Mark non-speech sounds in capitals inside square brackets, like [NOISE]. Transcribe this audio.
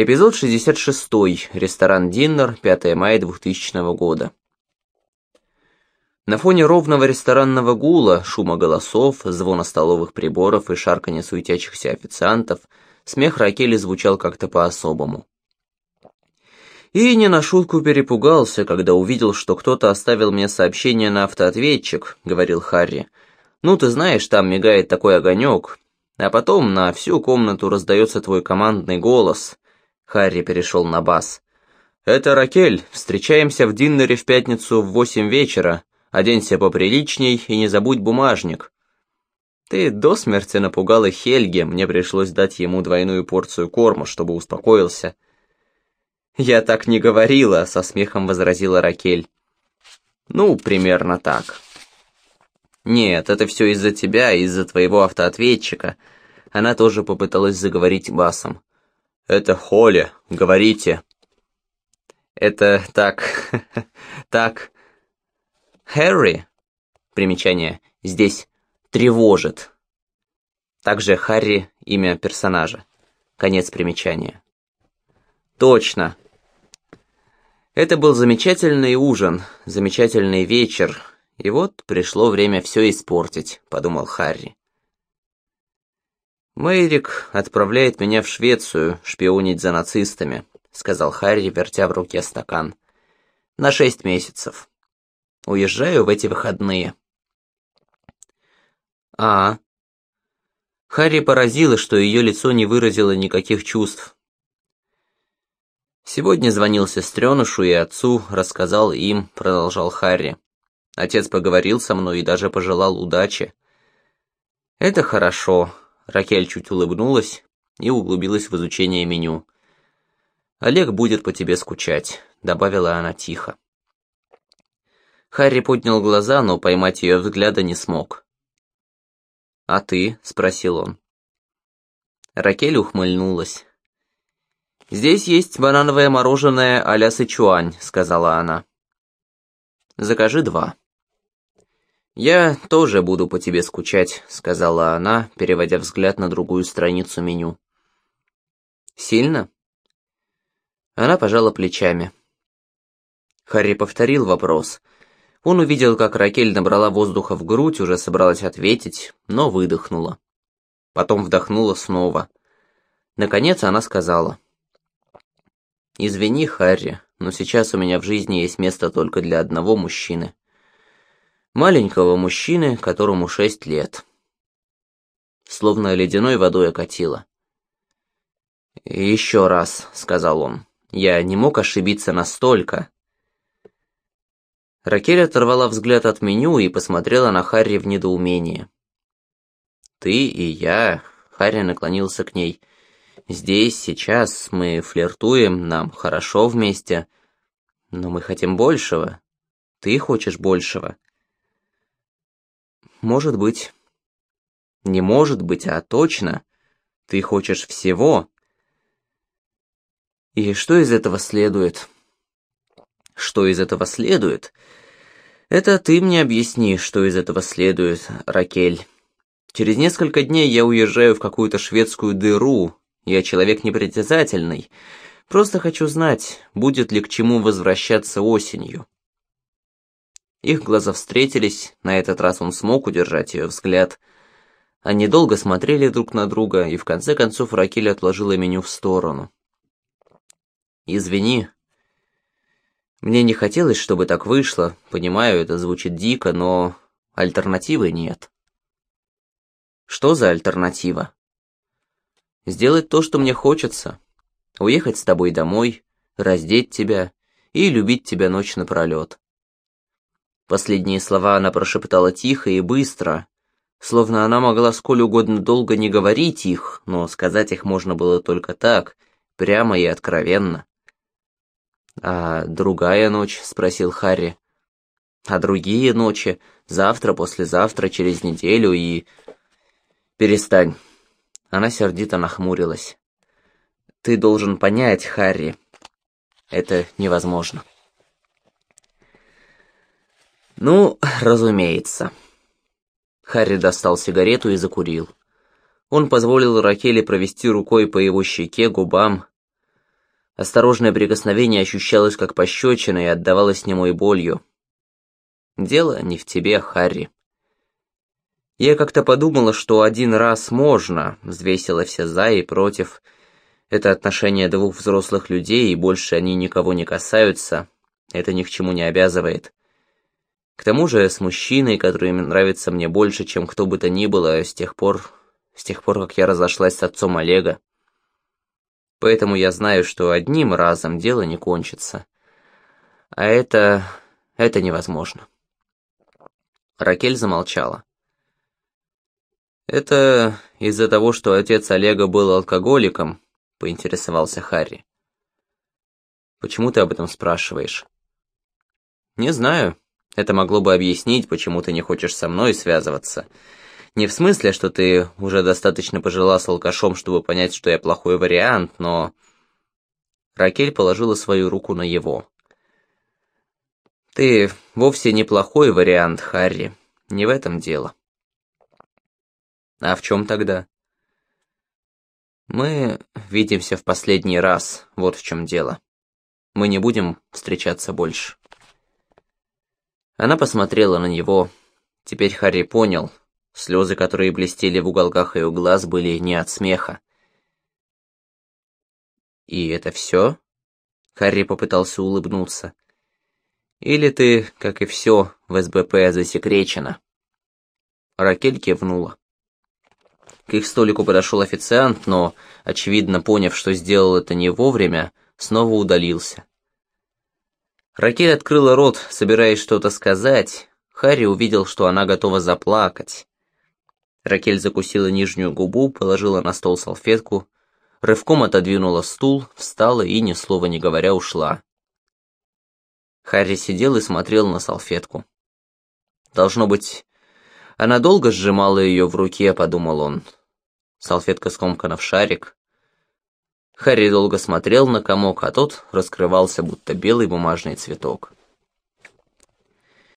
Эпизод 66. Ресторан «Диннер», 5 мая 2000 года. На фоне ровного ресторанного гула, шума голосов, звона столовых приборов и шарканья суетящихся официантов, смех Ракели звучал как-то по-особому. И не на шутку перепугался, когда увидел, что кто-то оставил мне сообщение на автоответчик, говорил Харри. Ну, ты знаешь, там мигает такой огонек, а потом на всю комнату раздается твой командный голос — Харри перешел на бас. «Это Ракель. Встречаемся в Диннере в пятницу в восемь вечера. Оденься поприличней и не забудь бумажник». «Ты до смерти напугала Хельге, мне пришлось дать ему двойную порцию корма, чтобы успокоился». «Я так не говорила», — со смехом возразила Ракель. «Ну, примерно так». «Нет, это все из-за тебя, из-за твоего автоответчика». Она тоже попыталась заговорить басом. «Это Холли, говорите». «Это так... [LAUGHS] так... Харри?» Примечание. Здесь тревожит. Также Харри — имя персонажа. Конец примечания. Точно. Это был замечательный ужин, замечательный вечер, и вот пришло время все испортить, подумал Харри. «Мэйрик отправляет меня в Швецию шпионить за нацистами», сказал Харри, вертя в руке стакан. «На шесть месяцев. Уезжаю в эти выходные». «А...» Харри поразило, что ее лицо не выразило никаких чувств. «Сегодня звонил сестренушу и отцу, рассказал им», — продолжал Харри. «Отец поговорил со мной и даже пожелал удачи». «Это хорошо», Ракель чуть улыбнулась и углубилась в изучение меню. «Олег будет по тебе скучать», — добавила она тихо. Харри поднял глаза, но поймать ее взгляда не смог. «А ты?» — спросил он. Ракель ухмыльнулась. «Здесь есть банановое мороженое а-ля Сычуань», — сказала она. «Закажи два». «Я тоже буду по тебе скучать», — сказала она, переводя взгляд на другую страницу меню. «Сильно?» Она пожала плечами. Харри повторил вопрос. Он увидел, как Ракель набрала воздуха в грудь, уже собралась ответить, но выдохнула. Потом вдохнула снова. Наконец она сказала. «Извини, Харри, но сейчас у меня в жизни есть место только для одного мужчины маленького мужчины, которому шесть лет. Словно ледяной водой окатило. «Еще раз», — сказал он, — «я не мог ошибиться настолько». Ракель оторвала взгляд от меню и посмотрела на Харри в недоумении. «Ты и я», — Харри наклонился к ней, — «здесь, сейчас мы флиртуем, нам хорошо вместе, но мы хотим большего. Ты хочешь большего». Может быть. Не может быть, а точно. Ты хочешь всего. И что из этого следует? Что из этого следует? Это ты мне объясни, что из этого следует, Ракель. Через несколько дней я уезжаю в какую-то шведскую дыру. Я человек непритязательный. Просто хочу знать, будет ли к чему возвращаться осенью. Их глаза встретились, на этот раз он смог удержать ее взгляд. Они долго смотрели друг на друга, и в конце концов Ракель отложила меню в сторону. «Извини. Мне не хотелось, чтобы так вышло. Понимаю, это звучит дико, но альтернативы нет». «Что за альтернатива?» «Сделать то, что мне хочется. Уехать с тобой домой, раздеть тебя и любить тебя ночь напролет. Последние слова она прошептала тихо и быстро, словно она могла сколь угодно долго не говорить их, но сказать их можно было только так, прямо и откровенно. «А другая ночь?» — спросил Харри. «А другие ночи? Завтра, послезавтра, через неделю и...» «Перестань». Она сердито нахмурилась. «Ты должен понять, Харри. Это невозможно». «Ну, разумеется». Харри достал сигарету и закурил. Он позволил Ракеле провести рукой по его щеке, губам. Осторожное прикосновение ощущалось как пощечина и отдавалось немой болью. Дело не в тебе, Харри. Я как-то подумала, что один раз можно, взвесила все за и против. Это отношение двух взрослых людей, и больше они никого не касаются. Это ни к чему не обязывает. К тому же с мужчиной, который нравится мне больше, чем кто бы то ни было, с тех пор, с тех пор, как я разошлась с отцом Олега. Поэтому я знаю, что одним разом дело не кончится. А это... это невозможно. Ракель замолчала. «Это из-за того, что отец Олега был алкоголиком?» — поинтересовался Харри. «Почему ты об этом спрашиваешь?» «Не знаю. Это могло бы объяснить, почему ты не хочешь со мной связываться. Не в смысле, что ты уже достаточно пожила с алкашом, чтобы понять, что я плохой вариант, но...» Ракель положила свою руку на его. «Ты вовсе неплохой вариант, Харри. Не в этом дело». «А в чем тогда?» «Мы видимся в последний раз, вот в чем дело. Мы не будем встречаться больше». Она посмотрела на него. Теперь Харри понял, Слезы, которые блестели в уголках ее глаз, были не от смеха. «И это все?» Харри попытался улыбнуться. «Или ты, как и все, в СБП засекречена?» Ракель кивнула. К их столику подошел официант, но, очевидно поняв, что сделал это не вовремя, снова удалился. Ракель открыла рот, собираясь что-то сказать. Харри увидел, что она готова заплакать. Ракель закусила нижнюю губу, положила на стол салфетку, рывком отодвинула стул, встала и, ни слова не говоря, ушла. Харри сидел и смотрел на салфетку. Должно быть, она долго сжимала ее в руке, подумал он. Салфетка скомкана в шарик. Харри долго смотрел на комок, а тот раскрывался, будто белый бумажный цветок.